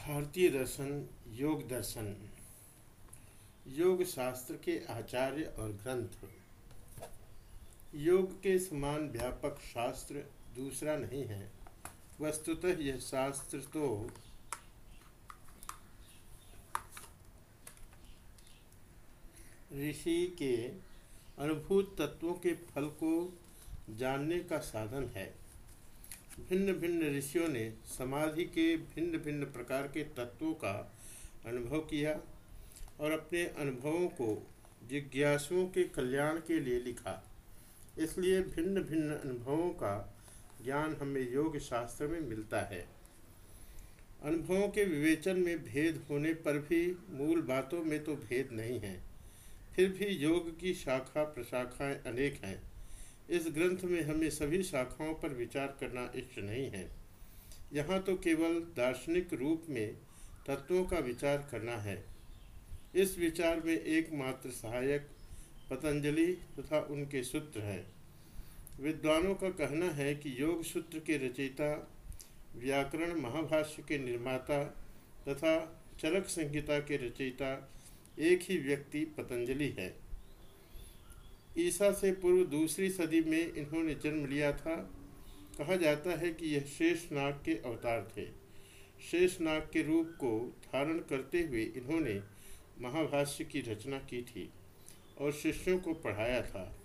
भारतीय दर्शन, योग दर्शन। योग शास्त्र के आचार्य और ग्रंथ। योग के समान व्यापक शास्त्र दूसरा नहीं है। वस्तुतः यह शास्त्र तो ऋषि के अनुभूत तत्वों के फल को जानने का साधन है। भिन्न भिन्न ऋषियों ने समाधि के भिन्न भिन्न प्रकार के तत्वों का अनुभव किया और अपने अनुभवों को जिज्ञासुओं के कल्याण के लिए लिखा। इसलिए भिन्न भिन्न अनुभवों का ज्ञान हमें योग शास्त्र में मिलता है। अनुभवों के विवेचन में भेद होने पर भी मूल बातों में तो भेद नहीं है। फिर भी योग की शाखा प्रशाखाएँ अनेक हैं। इस ग्रंथ में हमें सभी शाखाओं पर विचार करना इष्ट नहीं है। यहाँ तो केवल दार्शनिक रूप में तत्वों का विचार करना है। इस विचार में एकमात्र सहायक पतंजलि तथा उनके सूत्र हैं। विद्वानों का कहना है कि योग सूत्र के रचयिता, व्याकरण महाभाष्य के निर्माता तथा चरक संहिता के रचयिता एक ही व्यक्ति पतंजलि है। ईसा से पूर्व दूसरी सदी में इन्होंने जन्म लिया था। कहा जाता है कि यह शेष नाग के अवतार थे। शेष नाग के रूप को धारण करते हुए इन्होंने महाभाष्य की रचना की थी और शिष्यों को पढ़ाया था।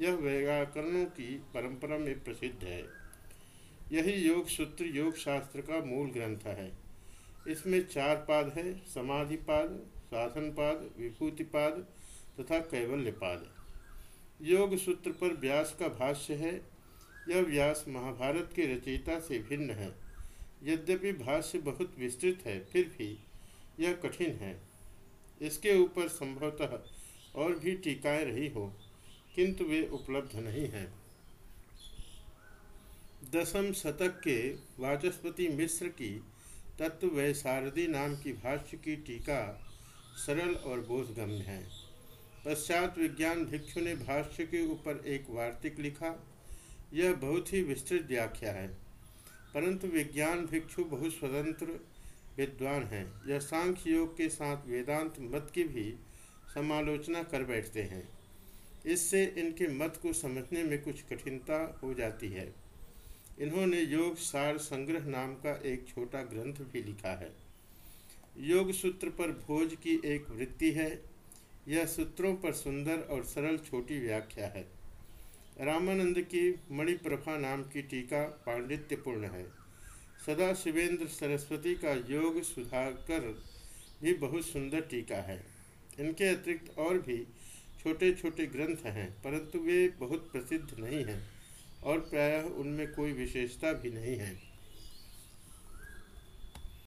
यह व्याकरणों की परंपरा में प्रसिद्ध है। यही योग सूत्र योग शास्त्र का मूल ग्रंथ है। इसमें चार पाद है, समाधिपाद, साधनपाद, विभूतिपाद तथा कैवल्यपाद। योग सूत्र पर व्यास का भाष्य है, यह व्यास महाभारत के रचयिता से भिन्न है। यद्यपि भाष्य बहुत विस्तृत है, फिर भी यह कठिन है। इसके ऊपर संभवतः और भी टीकाएँ रही हो, किंतु वे उपलब्ध नहीं हैं। दसम शतक के वाचस्पति मिश्र की तत्व वैसारदी नाम की भाष्य की टीका सरल और बोधगम्य है। पश्चात विज्ञान भिक्षु ने भाष्य के ऊपर एक वार्तिक लिखा। यह बहुत ही विस्तृत व्याख्या है। परंतु विज्ञान भिक्षु बहुत स्वतंत्र विद्वान हैं। यह सांख्य योग के साथ वेदांत मत की भी समालोचना कर बैठते हैं। इससे इनके मत को समझने में कुछ कठिनता हो जाती है। इन्होंने योग सार संग्रह नाम का एक छोटा ग्रंथ भी लिखा है। योग सूत्र पर भोज की एक वृत्ति है। यह सूत्रों पर सुंदर और सरल छोटी व्याख्या है। रामानंद की मणिप्रभा नाम की टीका पांडित्यपूर्ण है। सदा शिवेंद्र सरस्वती का योग सुधाकर भी बहुत सुंदर टीका है। इनके अतिरिक्त और भी छोटे छोटे ग्रंथ हैं, परंतु वे बहुत प्रसिद्ध नहीं हैं और प्रायः उनमें कोई विशेषता भी नहीं है।